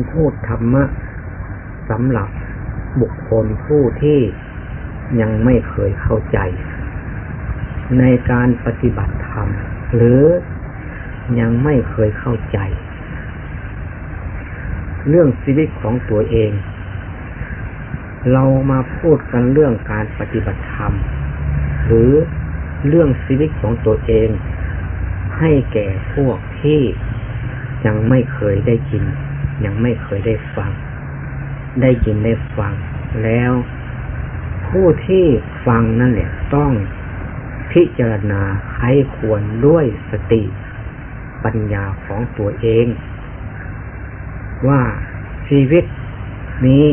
การพูดธรรมะสำหรับบุคคลผู้ที่ยังไม่เคยเข้าใจ ในการปฏิบัติธรรม หรือยังไม่เคยเข้าใจ เรื่องชีวิตของตัวเอง เรามาพูดกันเรื่องการปฏิบัติธรรม หรือเรื่องชีวิตของตัวเอง ให้แก่พวกที่ยังไม่เคยได้ยิน ยังไม่เคยได้ฟัง ได้ยินได้ฟัง แล้ว ผู้ที่ฟังนั่นแหละต้องพิจารณาใครควรด้วยสติ ปัญญาของตัวเอง ว่าชีวิตนี้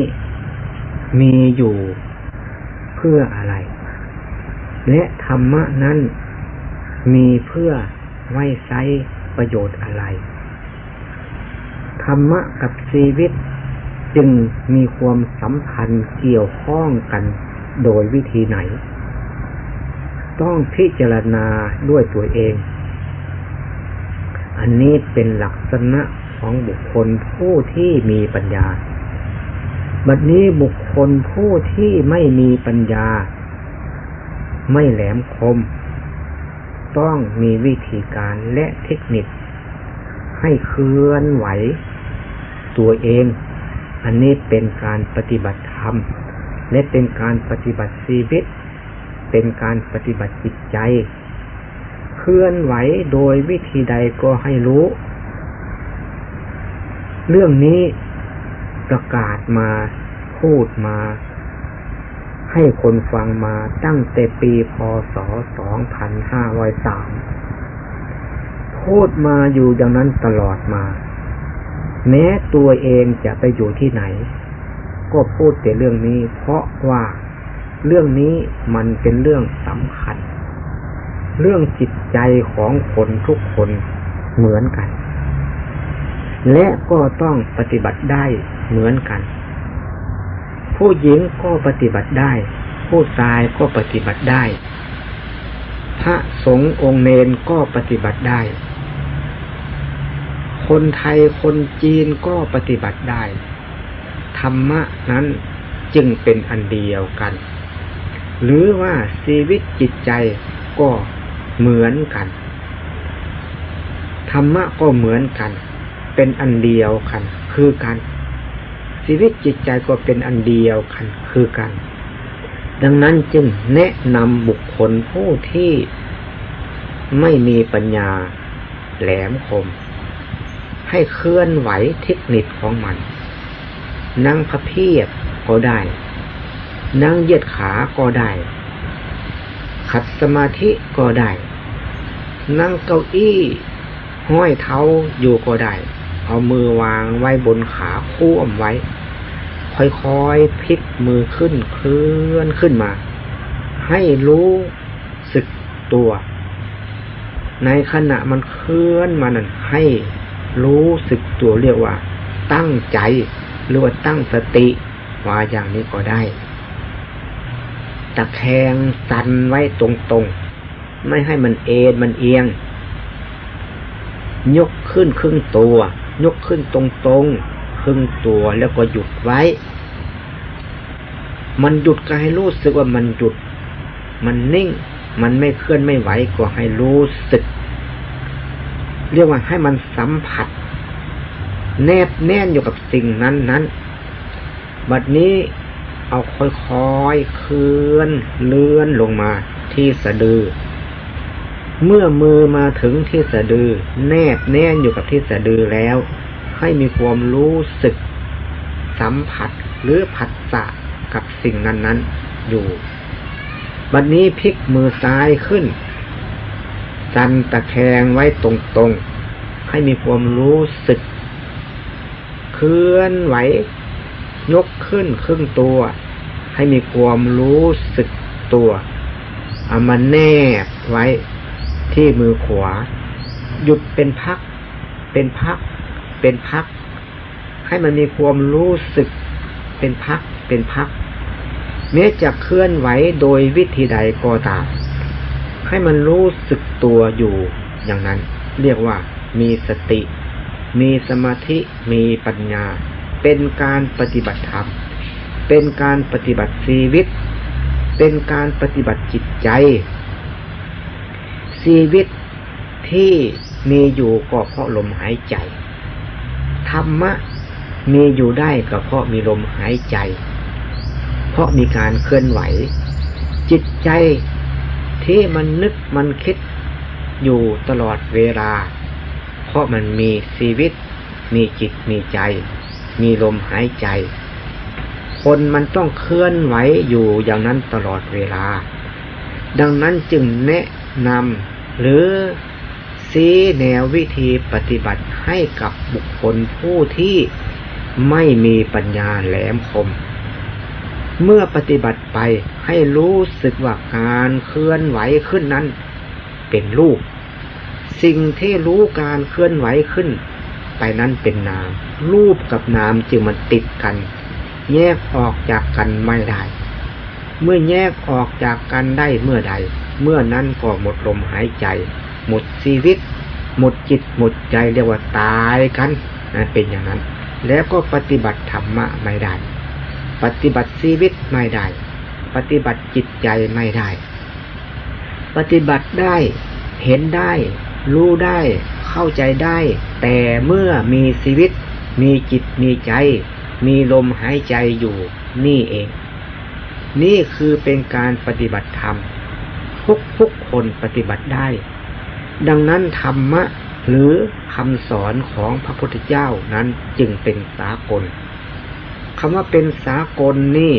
มีอยู่เพื่ออะไร และธรรมะนั้นมีเพื่อไว้ใช้ประโยชน์อะไร รรมะกับชีวิต จึงมีความสัมพันธ์เกี่ยวข้องกันโดยวิธีไหน ต้องพิจารณาด้วยตัวเอง อันนี้เป็นลักษณะของบุคคลผู้ที่มีปัญญา บัดนี้บุคคลผู้ที่ไม่มีปัญญา ไม่แหลมคม ต้องมีวิธีการและเทคนิคให้เคลื่อนไหว ตัวเอง อันนี้เป็นการปฏิบัติธรรม และเป็นการปฏิบัติชีวิต เป็นการปฏิบัติจิตใจ เคลื่อนไหวโดยวิธีใดก็ให้รู้ เรื่องนี้ประกาศมาพูดมา ให้คนฟังมาตั้งแต่ปีพศ 2503 พูดมาอยู่อย่างนั้นตลอดมา แม้ตัวเองจะไปอยู่ที่ไหน ก็พูดแต่เรื่องนี้ เพราะว่าเรื่องนี้มันเป็นเรื่องสำคัญ เรื่องจิตใจของคนทุกคนเหมือนกัน และก็ต้องปฏิบัติได้เหมือนกัน ผู้หญิงก็ปฏิบัติได้ ผู้ชายก็ปฏิบัติได้ พระสงฆ์องค์เนนก็ปฏิบัติได้ คนไทยคนจีนก็ปฏิบัติได้ ธรรมะนั้นจึงเป็นอันเดียวกัน หรือว่าชีวิตจิตใจก็เหมือนกัน ธรรมะก็เหมือนกัน เป็นอันเดียวกัน คือกัน ชีวิตจิตใจก็เป็นอันเดียวกัน คือกัน ดังนั้นจึงแนะนำบุคคลผู้ที่ไม่มีปัญญาแหลมคม ให้เคลื่อนไหวเทคนิคของมัน นั่งพระเพียบก็ได้ นั่งเยียดขาก็ได้ ขัดสมาธิก็ได้ นั่งเก้าอี้ห้อยเท้าอยู่ก็ได้ เอามือวางไว้บนขาคู่อมไว้ ค่อยๆพลิกมือขึ้นเคลื่อนขึ้นมา ให้รู้สึกตัว ในขณะมันเคลื่อนมานั่นให้ รู้สึกตัวเรียกว่า ตั้งใจหรือว่าตั้งสติว่าอย่างนี้ก็ได้ ตะแคงสันไว้ตรงๆ ไม่ให้มันเอ็นมันเอียง ยกขึ้นครึ่งตัว ยกขึ้นตรงตรงครึ่งตัวแล้วก็หยุดไว้ มันหยุดก็ให้รู้สึกว่ามันหยุด มันนิ่ง มันไม่เคลื่อนไม่ไหวก็ให้รู้สึก เรียกว่าให้มันสัมผัส แนบแน่นอยู่กับสิ่งนั้นนั้นบัดนี้เอาค่อยๆเคลื่อนเลื่อนลงมาที่สะดือ เมื่อมือมาถึงที่สะดือ แนบแน่นอยู่กับที่สะดือแล้ว ให้มีความรู้สึก สัมผัสหรือผัสสะกับสิ่งนั้น ๆ อยู่ บัดนนี้พลิกมือซ้ายขึ้น จันตะแคงไว้ตรงๆ ให้มีความรู้สึก เคลื่อนไหว ยกขึ้นครึ่งตัว ให้มีความรู้สึกตัวเอามาแนบไว้ที่มือขวา หยุดเป็นพัก เป็นพัก เป็นพัก ให้มันมีความรู้สึก เป็นพัก เป็นพักแม้จะเคลื่อนไหวโดยวิธีใดก็ตาม ให้มันรู้สึกตัวอยู่อย่างนั้น เรียกว่ามีสติ มีสมาธิมีปัญญา เป็นการปฏิบัติธรรม เป็นการปฏิบัติชีวิต เป็นการปฏิบัติจิตใจ ชีวิตที่มีอยู่ก็เพราะลมหายใจ ธรรมะมีอยู่ได้ก็เพราะมีลมหายใจ เพราะมีการเคลื่อนไหว จิตใจ ที่มันนึกมันคิดอยู่ตลอดเวลา เพราะมันมีชีวิต มีจิตมีใจ มีลมหายใจ คนมันต้องเคลื่อนไหวอยู่อย่างนั้นตลอดเวลา ดังนั้นจึงแนะนำหรือซีแนววิธีปฏิบัติให้กับบุคคลผู้ที่ไม่มีปัญญาแหลมคม เมื่อปฏิบัติไปให้รู้สึกว่าการเคลื่อนไหวขึ้นนั้น เป็นรูป สิ่งที่รู้การเคลื่อนไหวขึ้น ไปนั้นเป็นนาม รูปกับนามจึงมันติดกัน แยกออกจากกันไม่ได้ เมื่อแยกออกจากกันได้เมื่อใด เมื่อนั้นก็หมดลมหายใจ หมดชีวิต หมดจิตหมดใจเรียกว่าตายกันนะเป็นอย่างนั้น แล้วก็ปฏิบัติธรรมะไม่ได้ ปฏิบัติชีวิตไม่ได้ ปฏิบัติจิตใจไม่ได้ ปฏิบัติได้เห็นได้ รู้ได้ เข้าใจได้ แต่เมื่อมีชีวิต มีจิตมีใจ มีลมหายใจอยู่นี่เอง นี่คือเป็นการปฏิบัติธรรมทุกทุกคนปฏิบัติได้ ดังนั้นธรรมะหรือคำสอนของพระพุทธเจ้านั้นจึงเป็นสากล คำว่าเป็นสากลนี่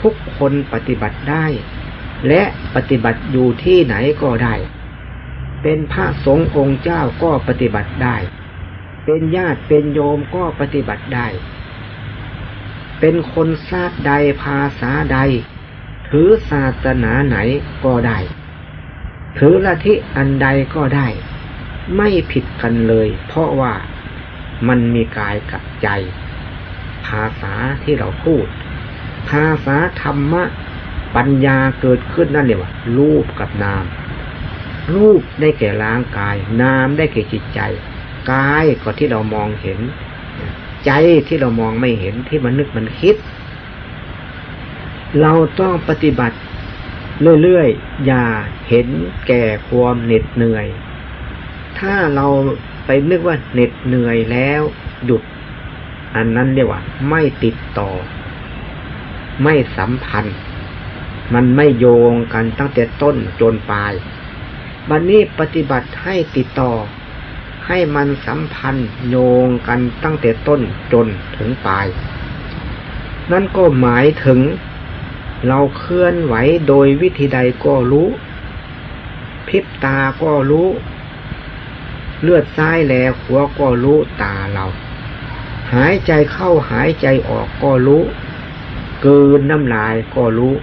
ทุกคนปฏิบัติได้ และปฏิบัติอยู่ที่ไหนก็ได้ เป็นพระสงฆ์องค์เจ้าก็ปฏิบัติได้ เป็นญาติเป็นโยมก็ปฏิบัติได้ เป็นคนชาติใดภาษาใด ถือศาสนาไหนก็ได้ ถือละทิอันใดก็ได้ ไม่ผิดกันเลย เพราะว่ามันมีกายกับใจ ภาษาที่เราพูด ภาษาธรรมะ ปัญญาเกิดขึ้นนั่นเรียกว่ารูปกับนาม รูปได้แก่ร่างกาย นามได้แก่จิตใจ กายก็ที่เรามองเห็น ใจที่เรามองไม่เห็นที่มันนึกมันคิด เราต้องปฏิบัติเรื่อยๆ อย่าเห็นแก่ความเหน็ดเหนื่อย ถ้าเราไปนึกว่าเหน็ดเหนื่อยแล้ว หยุด อันนั้นเรียกว่า ไม่ติดต่อ ไม่สัมพันธ์ มันไม่โยงกันตั้งแต่ต้นจนปลายบันนี้ปฏิบัติให้ติดต่อ ให้มันสัมพันธ์โยงกันตั้งแต่ต้นจนถึงปลาย นั่นก็หมายถึง เราเคลื่อนไหวโดยวิธีใดก็รู้ พริบตาก็รู้ เลือดซ้ายแลหัวก็รู้ตาเรา หายใจเข้าหายใจออกก็รู้ เกินน้ำลายก็รู้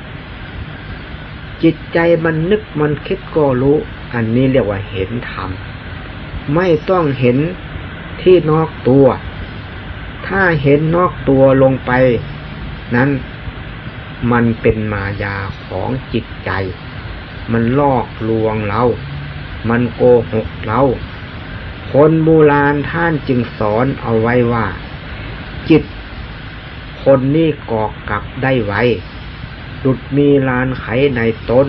จิตใจมันนึกมันคิดก็รู้ อันนี้เรียกว่าเห็นธรรม ไม่ต้องเห็นที่นอกตัว ถ้าเห็นนอกตัวลงไป นั้นมันเป็นมายาของจิตใจ มันลอกลวงเรา มันโกหกเราคนโบราณท่านจึงสอนเอาไว้ว่า จิต คนนี้กอกกลับได้ไวดุดมีลานไขในตน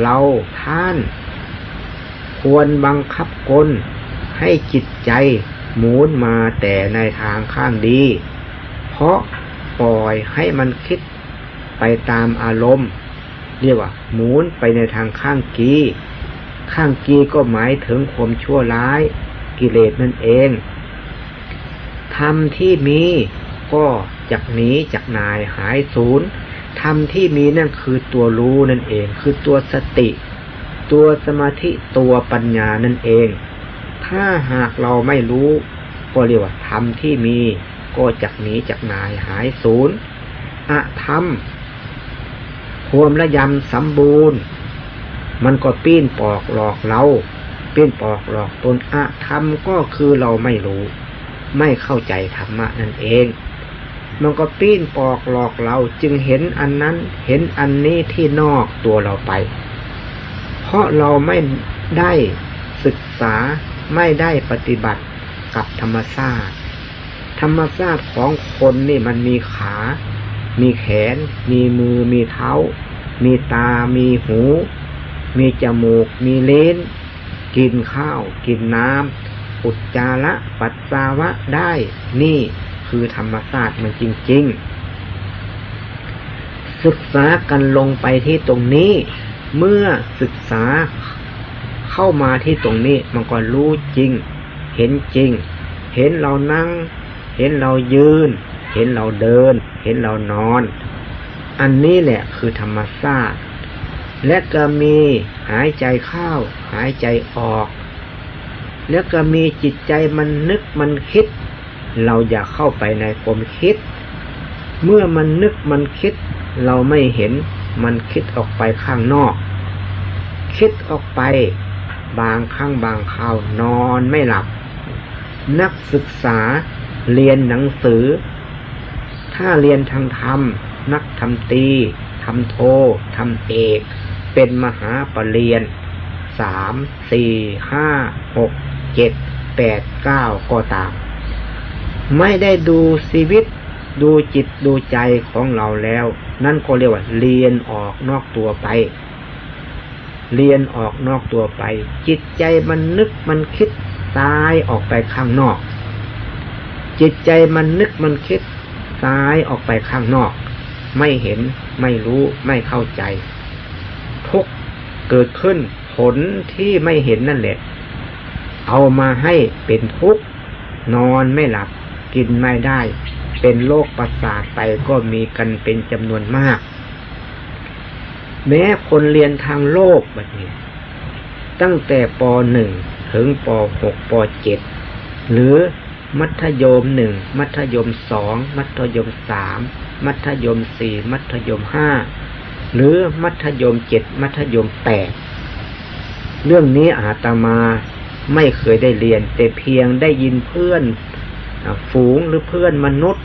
เราท่าน ควรบังคับกลให้จิตใจหมุนมาแต่ในทางข้างดี เพราะปล่อยให้มันคิดไปตามอารมณ์ เรียกว่าหมุนไปในทางข้างกีข้างกีก็หมายถึงความชั่วร้าย กิเลสนั่นเอง ธรรมที่มีก็จากหนีจากนายหายศูนย์ธรรมที่มีนั่นคือตัวรู้นั่นเอง คือตัวสติ ตัวสมาธิตัวปัญญานั่นเอง ถ้าหากเราไม่รู้ ก็เรียกว่าธรรมที่มี ก็จากหนีจากนายหายศูนย์อะธรรมความระยำสมบูรณ์ มันก็ปีนปอกหลอกเราปีนปอกหลอกตนอะธรรมก็คือเราไม่รู้ ไม่เข้าใจธรรมะนั่นเอง มันก็ปีนปอกหลอกเราจึงเห็นอันนั้นเห็นอันนี้ที่นอกตัวเราไป เพราะเราไม่ได้ศึกษาไม่ได้ปฏิบัติกับธรรมชาติธรรมชาติของคนนี่มันมีขา มีแขน มีมือ มีเท้า มีตา มีหู มีจมูก มีเลนกินข้าว กินน้ำ อุจจาระปัสสาวะได้ นี่คือธรรมชาติมันจริง ๆ ศึกษากันลงไปที่ตรงนี้ เมื่อศึกษาเข้ามาที่ตรงนี้มันก็รู้จริง เห็นจริง เห็นเรานั่ง เห็นเรายืน เห็นเราเดิน เห็นเรานอน อันนี้แหละคือธรรมชาติและก็มีหายใจเข้า หายใจออก แล้วก็มีจิตใจมันนึกมันคิด เราอย่าเข้าไปในความคิด เมื่อมันนึกมันคิด เราไม่เห็นมันคิดออกไปข้างนอก คิดออกไป บางครั้งบางคราวนอนไม่หลับ นักศึกษาเรียนหนังสือ ถ้าเรียนทางธรรม นักทำตีทำโททำเอก เป็นมหาปรริญญาสามสี่ห้าหก เจ็ดแปดเก้าก็ตาม ไม่ได้ดูชีวิตดูจิตดูใจของเราแล้ว นั่นก็เรียกว่า เรียนออกนอกตัวไป เรียนออกนอกตัวไป จิตใจมันนึกมันคิดตายออกไปข้างนอก จิตใจมันนึกมันคิดตายออกไปข้างนอก ไม่เห็นไม่รู้ไม่เข้าใจ ทุกเกิดขึ้นผลที่ไม่เห็นนั่นแหละ เอามาให้เป็นทุกข์นอนไม่หลับกินไม่ได้ เป็นโรคประสาทไปก็มีกันเป็นจำนวนมาก แม้คนเรียนทางโลกแบบนี้ ตั้งแต่ป .1 ถึงป .6 ป .7 หรือมัธยมหนึ่งมัธยมสองมัธยมสามมัธยมสี่มัธยมห้าหรือมัธยมเจ็ดมัธยมแปดเรื่องนี้อาตมา ไม่เคยได้เรียน แต่เพียงได้ยินเพื่อนฝูงหรือเพื่อนมนุษย์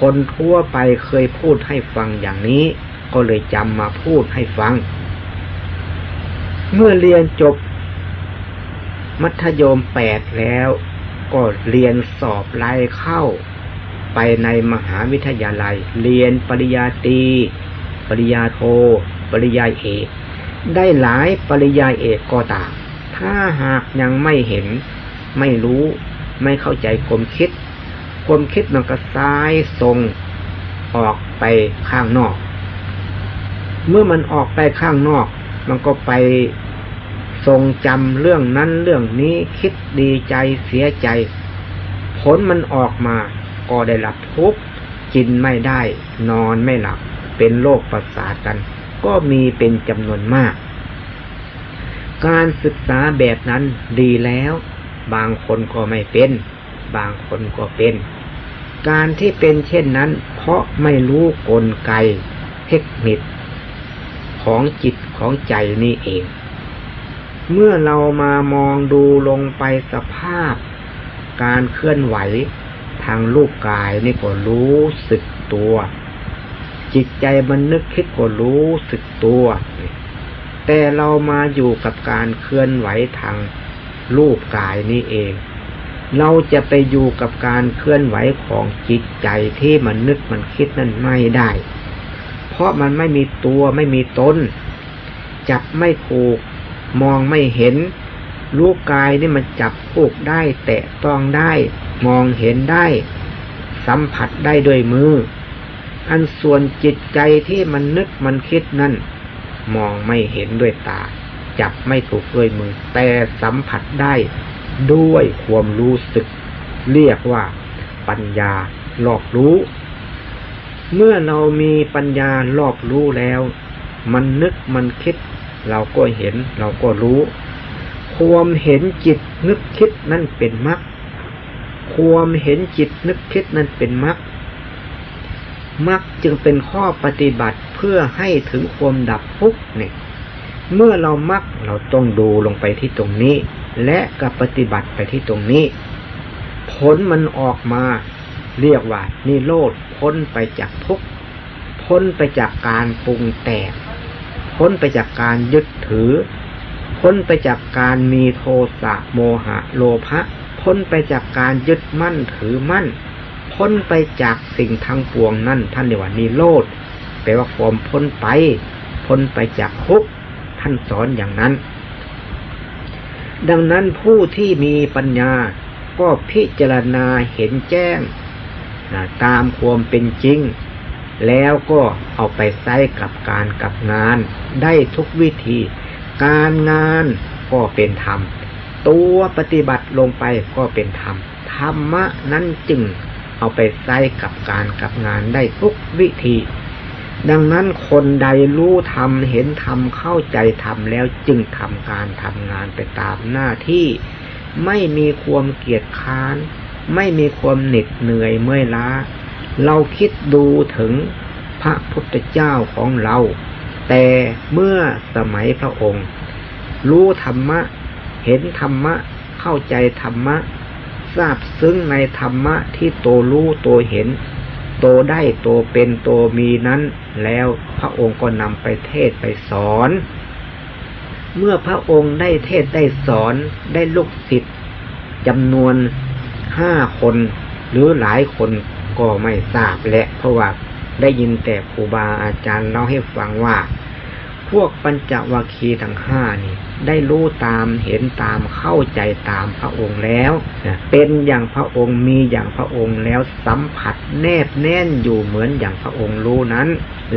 คนทั่วไปเคยพูดให้ฟังอย่างนี้ ก็เลยจำมาพูดให้ฟัง เมื่อเรียนจบ มัธยมแปดแล้ว ก็เรียนสอบไล่เข้า ไปในมหาวิทยาลัย เรียนปริญญาตรีปริญญาโท ปริญญาเอกได้หลายปริญญาเอกก็ตาม ถ้าหากยังไม่เห็น ไม่รู้ไม่เข้าใจความคิด ความคิดมันก็ซ้ายทรงออกไปข้างนอก เมื่อมันออกไปข้างนอก มันก็ไปทรงจำเรื่องนั้นเรื่องนี้คิดดีใจเสียใจ ผลมันออกมาก็ได้รับทุกข์กินไม่ได้ นอนไม่หลับเป็นโรคประสาทกัน ก็มีเป็นจำนวนมาก การศึกษาแบบนั้นดีแล้ว บางคนก็ไม่เป็น บางคนก็เป็น การที่เป็นเช่นนั้น เพราะไม่รู้กลไก เทคนิคของจิตของใจนี่เอง เมื่อเรามามองดูลงไปสภาพ การเคลื่อนไหวทางรูปกายนี่ก็รู้สึกตัว จิตใจมันนึกคิดก็รู้สึกตัว แต่เรามาอยู่กับการเคลื่อนไหวทางรูปกายนี่เอง เราจะไปอยู่กับการเคลื่อนไหวของจิตใจที่มันนึกมันคิดนั่นไม่ได้ เพราะมันไม่มีตัวไม่มีตนจับไม่ถูก มองไม่เห็น รูปกายนี่มันจับผูกได้ แตะต้องได้ มองเห็นได้ สัมผัสได้ด้วยมือ อันส่วนจิตใจที่มันนึกมันคิดนั่น มองไม่เห็นด้วยตา จับไม่ถูกด้วยมือ แต่สัมผัสได้ด้วยความรู้สึก เรียกว่าปัญญาหลอกรู้ เมื่อเรามีปัญญารอบรู้แล้ว มันนึกมันคิด เราก็เห็นเราก็รู้ ความเห็นจิตนึกคิดนั่นเป็นมรรคความเห็นจิตนึกคิดนั่นเป็นมรรค มรรคจึงเป็นข้อปฏิบัติเพื่อให้ถึงความดับทุกข์เนี่ยเมื่อเรามักเราต้องดูลงไปที่ตรงนี้ และกับปฏิบัติไปที่ตรงนี้ ผลมันออกมา เรียกว่านิโรธพ้นไปจากทุกข์พ้นไปจากการปรุงแต่งพ้นไปจากการยึดถือ พ้นไปจากการมีโทสะโมหะโลภะพ้นไปจากการยึดมั่นถือมั่น พ้นไปจากสิ่งทั้งปวงนั่นท่านเรียกว่านิโรธแปลว่าความพ้นไป พ้นไปจากทุกท่านสอนอย่างนั้น ดังนั้นผู้ที่มีปัญญาก็พิจารณาเห็นแจ้ง ตามความเป็นจริง แล้วก็เอาไปใช้กับการกับงาน ได้ทุกวิธี การงานก็เป็นธรรม ตัวปฏิบัติลงไปก็เป็นธรรม ธรรมะนั้นจึง เอาไปใช้กับการกับงานได้ทุกวิธี ดังนั้นคนใดรู้ธรรมเห็นธรรมเข้าใจธรรมแล้วจึงทำการทำงานไปตามหน้าที่ ไม่มีความเกียจค้าน ไม่มีความเหน็ดเหนื่อยเมื่อยล้า เราคิดดูถึงพระพุทธเจ้าของเรา แต่เมื่อสมัยพระองค์ รู้ธรรมะ เห็นธรรมะ เข้าใจธรรมะ ทราบซึ้งในธรรมะที่โตรู้โตเห็น โตได้โตเป็นโตมีนั้น แล้วพระองค์ก็นำไปเทศไปสอน เมื่อพระองค์ได้เทศได้สอนได้ลูกศิษย์จำนวนห้าคนหรือหลายคนก็ไม่ทราบและเพราะว่าได้ยินแต่ครูบาอาจารย์เล่าให้ฟังว่า พวกปัญจวัคคีย์ทั้งห้านี่ ได้รู้ตามเห็นตามเข้าใจตามพระองค์แล้วเป็นอย่างพระองค์มีอย่างพระองค์แล้วสัมผัสแนบแน่นอยู่เหมือนอย่างพระองค์รู้นั้น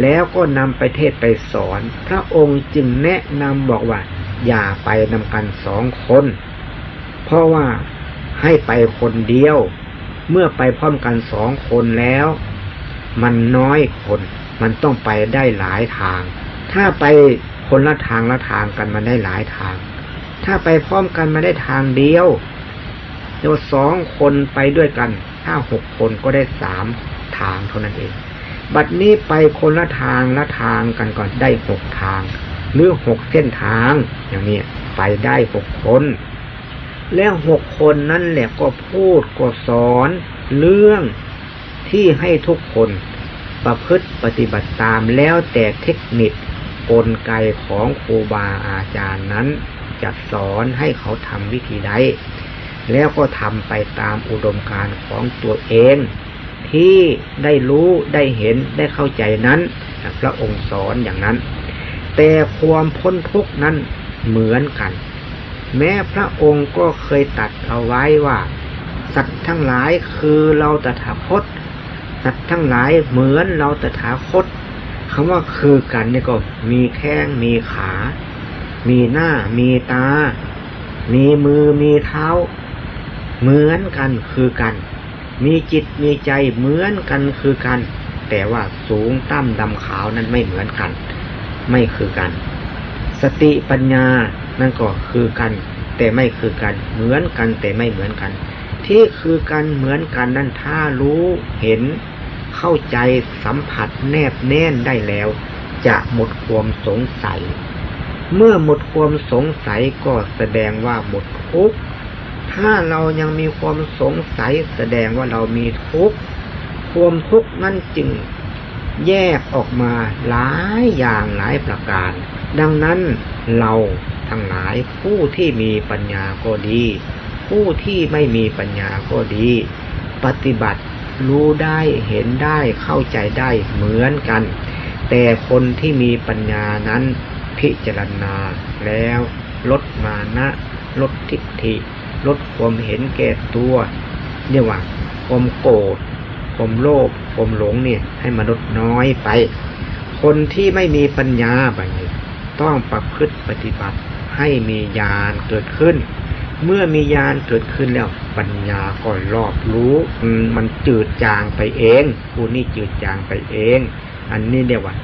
แล้วก็นำไปเทศไปสอน พระองค์จึงแนะนำบอกว่า อย่าไปนำกันสองคน เพราะว่าให้ไปคนเดียว เมื่อไปพร้อมกันสองคนแล้ว มันน้อยคน มันต้องไปได้หลายทาง ถ้าไปคนละทางละทางกันมันได้หลายทาง ถ้าไปพร้อมกันมาได้ทางเดียวเดี๋ยวสองคนไปด้วยกัน ถ้าหกคนก็ได้สามทางเท่านั้นเอง บัดนี้ไปคนละทางละทางกันก่อนได้หกทาง หรือหกเส้นทาง อย่างนี้ไปได้หกคน แล้วหกคนนั่นแหละก็พูดก็สอน เรื่องที่ให้ทุกคนประพฤติปฏิบัติตามแล้วแต่เทคนิค กลไกของครูบาอาจารย์นั้นจะสอนให้เขาทำวิธีใด แล้วก็ทำไปตามอุดมการณ์ของตัวเอง ที่ได้รู้ได้เห็นได้เข้าใจนั้น พระองค์สอนอย่างนั้น แต่ความพ้นทุกนั้นเหมือนกัน แม้พระองค์ก็เคยตัดเอาไว้ว่า สัตว์ทั้งหลายคือเราตถาคต สัตว์ทั้งหลายเหมือนเราตถาคต คำว่าคือกันนี่ก็มีแข้งมีขา มีหน้า มีตา มีมือมีเท้า เหมือนกันคือกัน มีจิตมีใจเหมือนกันคือกัน แต่ว่าสูงต่ำดำขาวนั้นไม่เหมือนกัน ไม่คือกัน สติปัญญานั่นก็คือกัน แต่ไม่คือกัน เหมือนกันแต่ไม่เหมือนกัน ที่คือกันเหมือนกันนั่นถ้ารู้เห็น เข้าใจสัมผัสแนบแน่นได้แล้ว จะหมดความสงสัย เมื่อหมดความสงสัยก็แสดงว่าหมดทุกข์ถ้าเรายังมีความสงสัยแสดงว่าเรามีทุกข์ความทุกข์นั่นจึงแยกออกมาหลายอย่างหลายประการ ดังนั้นเราทั้งหลายผู้ที่มีปัญญาก็ดี ผู้ที่ไม่มีปัญญาก็ดี ปฏิบัติ รู้ได้เห็นได้เข้าใจได้เหมือนกัน แต่คนที่มีปัญญานั้นพิจารณาแล้วลดมานะลดทิฏฐิ ลดความเห็นแก่ตัวเรียกว่าความโกรธความโลภความหลงเนี่ยให้มนุษย์น้อยไป คนที่ไม่มีปัญญาแบบนี้ต้องประพฤติปฏิบัติให้มีญาณเกิดขึ้น เมื่อมีญาณเกิดขึ้นแล้วปัญญาก็รอบรู้มันจืดจางไปเองผู้นี้จืดจางไปเอง อันนี้เรียกว่า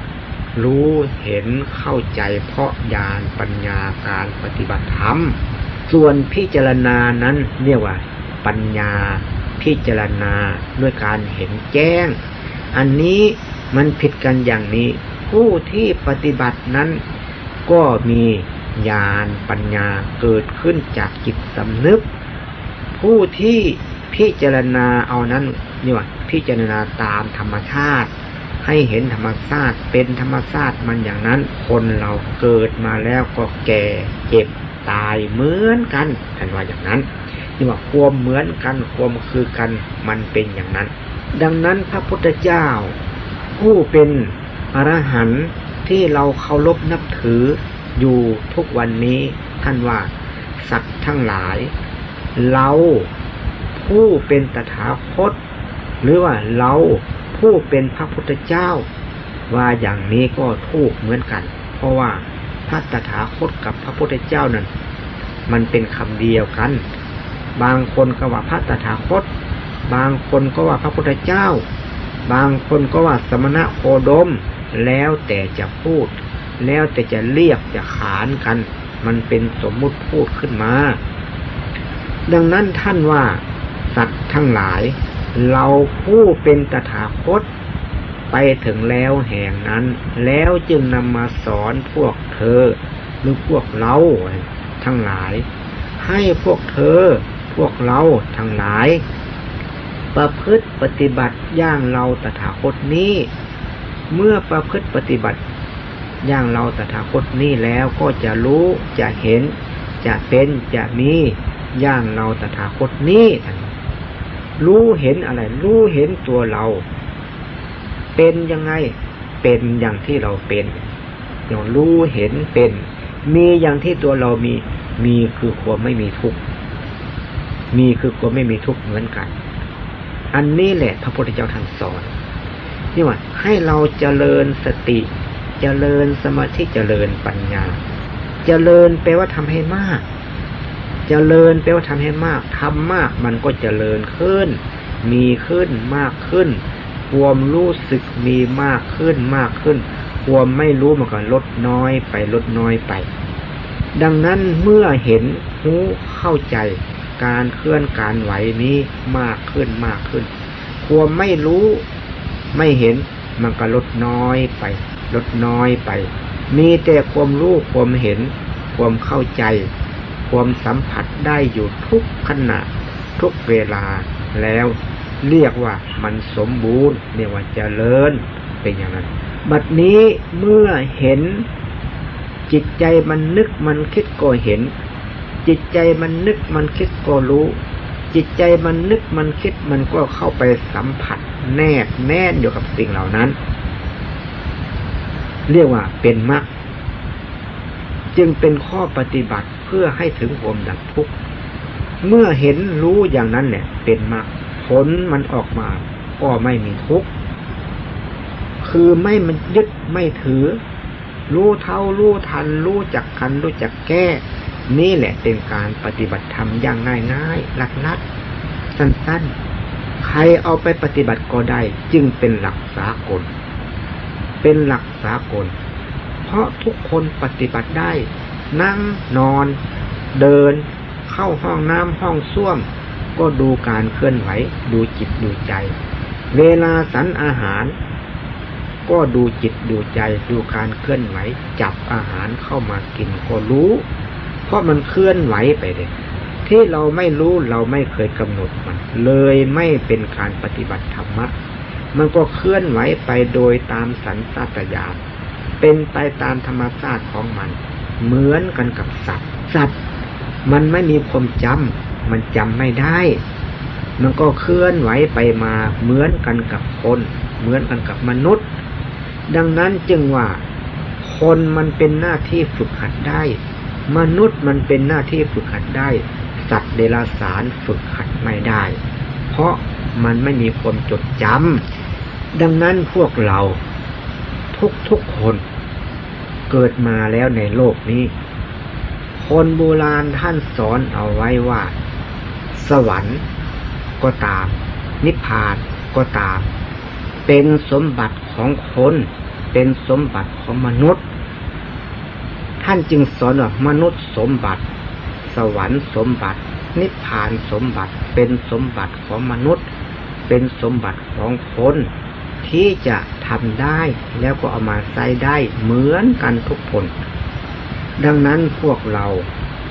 รู้เห็นเข้าใจเพราะญาณปัญญาการปฏิบัติธรรม ส่วนพิจารณานั้นเรียกว่า ปัญญาพิจารณาด้วยการเห็นแจ้ง อันนี้มันผิดกันอย่างนี้ ผู้ที่ปฏิบัตินั้นก็มี ญาณปัญญาเกิดขึ้นจากจิตสำนึก ผู้ที่พิจารณาเอานั้นนี่ว่าพิจารณาตามธรรมชาติ ให้เห็นธรรมชาติเป็นธรรมชาติมันอย่างนั้น คนเราเกิดมาแล้วก็แก่เจ็บตายเหมือนกันท่านว่าอย่างนั้นที่ว่าความเหมือนกันความคือกันมันเป็นอย่างนั้น ดังนั้นพระพุทธเจ้า ผู้เป็นอรหันต์ที่เราเคารพนับถือ อยู่ทุกวันนี้ท่านว่า สัตว์ทั้งหลาย เราผู้เป็นตถาคต หรือว่าเราผู้เป็นพระพุทธเจ้า ว่าอย่างนี้ก็ถูกเหมือนกัน เพราะว่าพระตถาคตกับพระพุทธเจ้านั้น มันเป็นคำเดียวกัน บางคนก็ว่าพระตถาคต บางคนก็ว่าพระพุทธเจ้า บางคนก็ว่าสมณะโคดมแล้วแต่จะพูด แล้วแต่จะเรียกจะขานกัน มันเป็นสมมุติพูดขึ้นมา ดังนั้นท่านว่าสัตว์ทั้งหลาย เราผู้เป็นตถาคต ไปถึงแล้วแห่งนั้น แล้วจึงนำมาสอนพวกเธอ หรือพวกเราทั้งหลาย ให้พวกเธอ พวกเราทั้งหลาย ประพฤติปฏิบัติอย่างเราตถาคตนี้ เมื่อประพฤติปฏิบัติ อย่างเราตถาคตนี้แล้วก็จะรู้จะเห็น จะเป็นจะมีอย่างเราตถาคตนี้รู้เห็นอะไร รู้เห็นตัวเรา เป็นยังไงเป็นอย่างที่เราเป็นอย่างรู้เห็นเป็น มีอย่างที่ตัวเรามี มีคือความไม่มีทุกข์มีคือความไม่มีทุกข์เหมือนกัน อันนี้แหละพระพุทธเจ้าท่านสอนนี่ว่าให้เราเจริญสติ เจริญสมาธิเจริญปัญญา เจริญแปลว่าทำให้มาก เจริญแปลว่าทำให้มากทำมากมันก็เจริญขึ้น มีขึ้นมากขึ้น ความรู้สึกมีมากขึ้นมากขึ้น ความไม่รู้มันก็ลดน้อยไปลดน้อยไป ดังนั้นเมื่อเห็นรู้เข้าใจการเคลื่อนการไหวนี้มากขึ้นมากขึ้น ความไม่รู้ไม่เห็นมันก็ลดน้อยไป ลดน้อยไป มีแต่ความรู้ความเห็น ความเข้าใจ ความสัมผัสได้อยู่ทุกขณะ ทุกเวลาแล้วเรียกว่ามันสมบูรณ์เรียกว่าเจริญเป็นอย่างนั้น บัดนี้เมื่อเห็น จิตใจมันนึกมันคิดก็เห็น จิตใจมันนึกมันคิดก็รู้ จิตใจมันนึกมันคิดมันก็เข้าไปสัมผัส แนบแน่นอยู่กับสิ่งเหล่านั้น เรียกว่าเป็นมรรคจึงเป็นข้อปฏิบัติเพื่อให้ถึงความดับทุกข์เมื่อเห็นรู้อย่างนั้นเนี่ยเป็นมรรคผลมันออกมาก็ไม่มีทุกข์คือไม่มันยึดไม่ถือ รู้เท่ารู้ทัน รู้จักคัน รู้จักแก้ นี่แหละเป็นการปฏิบัติธรรมอย่างง่ายๆลัดๆสั้นๆ ใครเอาไปปฏิบัติก็ได้จึงเป็นหลักสากล เป็นหลักสากล เพราะทุกคนปฏิบัติได้ นั่งนอน เดิน เข้าห้องน้ำห้องส้วม ก็ดูการเคลื่อนไหว ดูจิตดูใจ เวลาสันอาหาร ก็ดูจิตดูใจดูการเคลื่อนไหว จับอาหารเข้ามากินก็รู้ เพราะมันเคลื่อนไหวไปเลยที่เราไม่รู้เราไม่เคยกำหนดมัน เลยไม่เป็นการปฏิบัติธรรมะ มันก็เคลื่อนไหวไปโดยตามสันตตญาณเป็นไปตามธรรมชาติของมัน เหมือนกันกับสัตว์ สัตว์ มันไม่มีความจำมันจำไม่ได้ มันก็เคลื่อนไหวไปมาเหมือนกันกับคน เหมือนกันกับมนุษย์ ดังนั้นจึงว่า คนมันเป็นหน้าที่ฝึกหัดได้ มนุษย์มันเป็นหน้าที่ฝึกหัดได้ สัตว์เดรัจฉานฝึกหัดไม่ได้ เพราะมันไม่มีความจดจำ ดังนั้นพวกเราทุกทุกคนเกิดมาแล้วในโลกนี้ คนโบราณท่านสอนเอาไว้ว่า สวรรค์ก็ตาม นิพพานก็ตาม เป็นสมบัติของคน เป็นสมบัติของมนุษย์ ท่านจึงสอนว่ามนุษย์สมบัติ สวรรค์สมบัติ นิพพานสมบัติเป็นสมบัติของมนุษย์ เป็นสมบัติของคน ที่จะทำได้แล้วก็เอามาใช้ได้เหมือนกันทุกคน ดังนั้นพวกเรา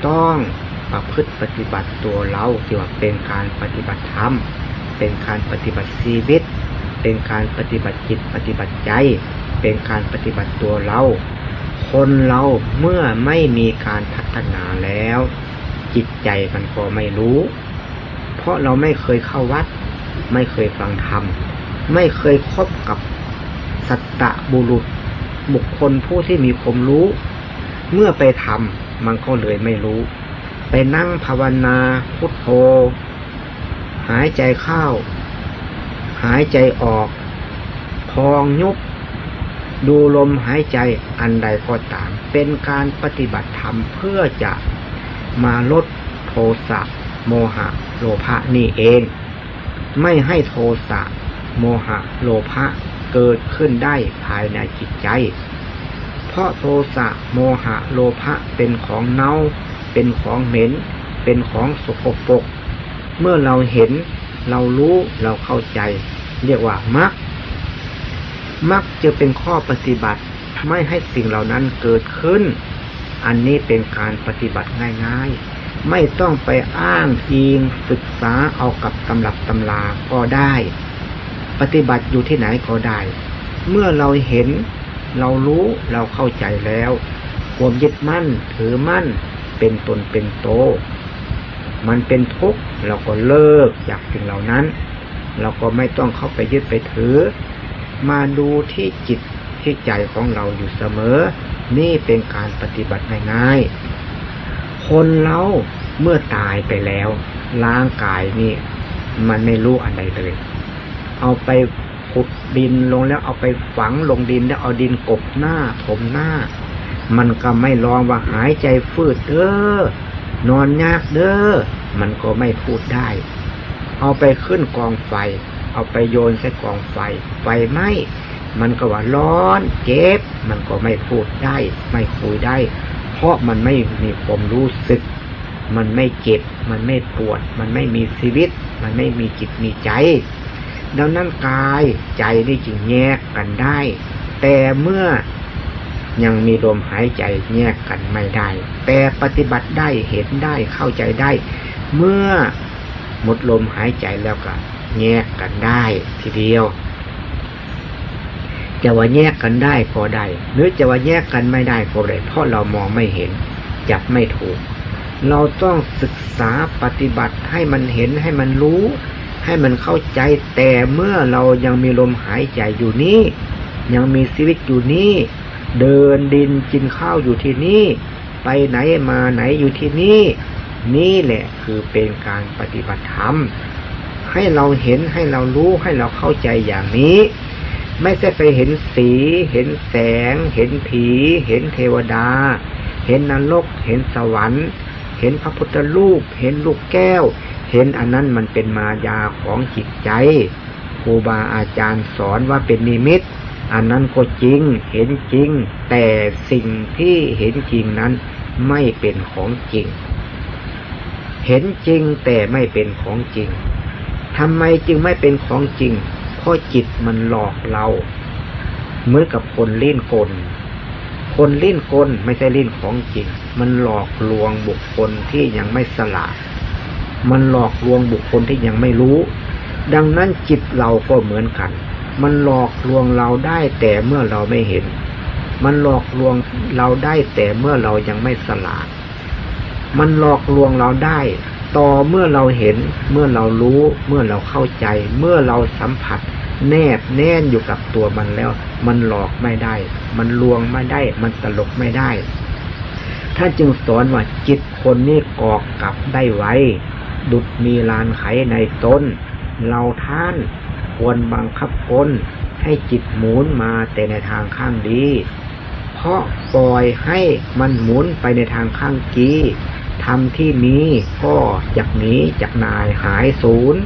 ต้องประพฤติปฏิบัติตัวเราที่ว่าเป็นการปฏิบัติธรรม เป็นการปฏิบัติชีวิต เป็นการปฏิบัติจิตปฏิบัติใจ เป็นการปฏิบัติตัวเรา คนเราเมื่อไม่มีการพัฒนาแล้ว จิตใจมันก็ไม่รู้ เพราะเราไม่เคยเข้าวัด ไม่เคยฟังธรรม ไม่เคยคบกับสัตตะบุรุษ บุคคลผู้ที่มีความรู้ เมื่อไปทำมันก็เลยไม่รู้ ไปนั่งภาวนาพุทโธ หายใจเข้า หายใจออก พองยุบดูลมหายใจอันใดก็ตาม เป็นการปฏิบัติธรรมเพื่อจะมาลดโทสะโมหะ โลภะนี่เอง ไม่ให้โทสะ โมหะโลภะเกิดขึ้นได้ภายในจิตใจ เพราะโทสะโมหะโลภะเป็นของเน่า เป็นของเหม็น เป็นของสกปรก เมื่อเราเห็น เรารู้ เราเข้าใจ เรียกว่ามัก มักจะเป็นข้อปฏิบัติไม่ให้สิ่งเหล่านั้นเกิดขึ้น อันนี้เป็นการปฏิบัติง่ายๆ ไม่ต้องไปอ้างอิงศึกษาเอากับตำรับตำลาก็ได้ ปฏิบัติอยู่ที่ไหนก็ได้ เมื่อเราเห็น เรารู้เราเข้าใจแล้วความยึดมั่นถือมั่นเป็นตนเป็นโต มันเป็นทุกข์เราก็เลิกจากสิ่งเหล่านั้น เราก็ไม่ต้องเข้าไปยึดไปถือ มาดูที่จิตที่ใจของเราอยู่เสมอ นี่เป็นการปฏิบัติง่ายๆ คนเราเมื่อตายไปแล้วร่างกายนี่มันไม่รู้อันใดเลย เอาไปขุดดินลงแล้วเอาไปฝังลงดินแล้วเอาดินกบหน้าถมหน้า มันก็ไม่ลองว่าหายใจฟืดเด้อนอนยากเด้อมันก็ไม่พูดได้ เอาไปขึ้นกองไฟ เอาไปโยนใส่กองไฟ ไฟไหม้มันก็ว่าร้อนเจ็บ มันก็ไม่พูดได้ ไม่คุยได้ เพราะมันไม่มีความรู้สึก มันไม่เจ็บ มันไม่ปวด มันไม่มีชีวิต มันไม่มีจิตมีใจ ดังนั้นกายใจนี่จึงแยกกันได้ แต่เมื่อยังมีลมหายใจแยกกันไม่ได้ แต่ปฏิบัติได้เห็นได้เข้าใจได้ เมื่อหมดลมหายใจแล้วก็แยกกันได้ทีเดียว จะว่าแยกกันได้ก็ได้ หรือจะว่าแยกกันไม่ได้ก็ได้เพราะเรามองไม่เห็น จับไม่ถูก เราต้องศึกษาปฏิบัติให้มันเห็นให้มันรู้ ให้มันเข้าใจแต่เมื่อเรายังมีลมหายใจอยู่นี้ ยังมีชีวิตอยู่นี้ เดินดินกินข้าวอยู่ที่นี่ ไปไหนมาไหนอยู่ที่นี่ นี่แหละคือเป็นการปฏิบัติธรรม ให้เราเห็นให้เรารู้ให้เราเข้าใจอย่างนี้ ไม่ใช่ไปเห็นสี เห็นแสง เห็นผี เห็นเทวดา เห็นนรก เห็นสวรรค์ เห็นพระพุทธรูป เห็นลูกแก้ว เห็นอันนั้นมันเป็นมายาของจิตใจครูบาอาจารย์สอนว่าเป็นนิมิต อันนั้นก็จริงเห็นจริง แต่สิ่งที่เห็นจริงนั้นไม่เป็นของจริง เห็นจริงแต่ไม่เป็นของจริงทำไมจึงไม่เป็นของจริงเพราะจิตมันหลอกเราเหมือนกับคนเล่นกล คนเล่นกลไม่ใช่เล่นของจริง มันหลอกลวงบุคคลที่ยังไม่สลาด มันหลอกลวงบุคคลที่ยังไม่รู้ ดังนั้นจิตเราก็เหมือนกัน มันหลอกลวงเราได้แต่เมื่อเราไม่เห็น มันหลอกลวงเราได้แต่เมื่อเรายังไม่สลาด มันหลอกลวงเราได้ ต่อเมื่อเราเห็น เมื่อเรารู้ เมื่อเราเข้าใจ เมื่อเราสัมผัส แนบแน่นอยู่กับตัวมันแล้ว มันหลอกไม่ได้ มันลวงไม่ได้ มันตลกไม่ได้ท่านจึงสอนว่าจิตคนนี้กอกกลับได้ไว ดุดมีลานไขในตนเราท่านควรบังคับคนให้จิตหมุนมาแต่ในทางข้างดี เพราะปล่อยให้มันหมุนไปในทางข้างกีทำที่มีก็จากหนี้จากนายหายศูนย์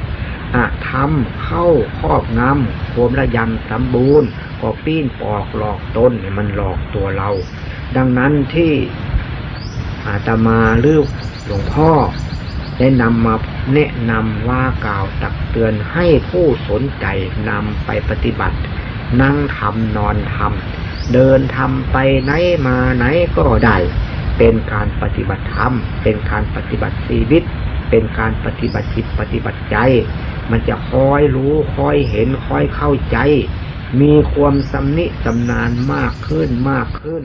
อะทำเข้าครอบงำโคมระยำสมบูรณ์ก็ปีนปอกหลอกต้นมันหลอกตัวเรา ดังนั้นที่อาตมาหรือหลวงพ่อ ได้นำมาแนะนำว่ากล่าวตักเตือนให้ผู้สนใจนำไปปฏิบัติ นั่งทำนอนทำเดินทำไปไหนมาไหนก็ได้เป็นการปฏิบัติธรรม เป็นการปฏิบัติชีวิต เป็นการปฏิบัติจิตปฏิบัติใจ มันจะคอยรู้คอยเห็นคอยเข้าใจ มีความสำนิสำนานมากขึ้นมากขึ้น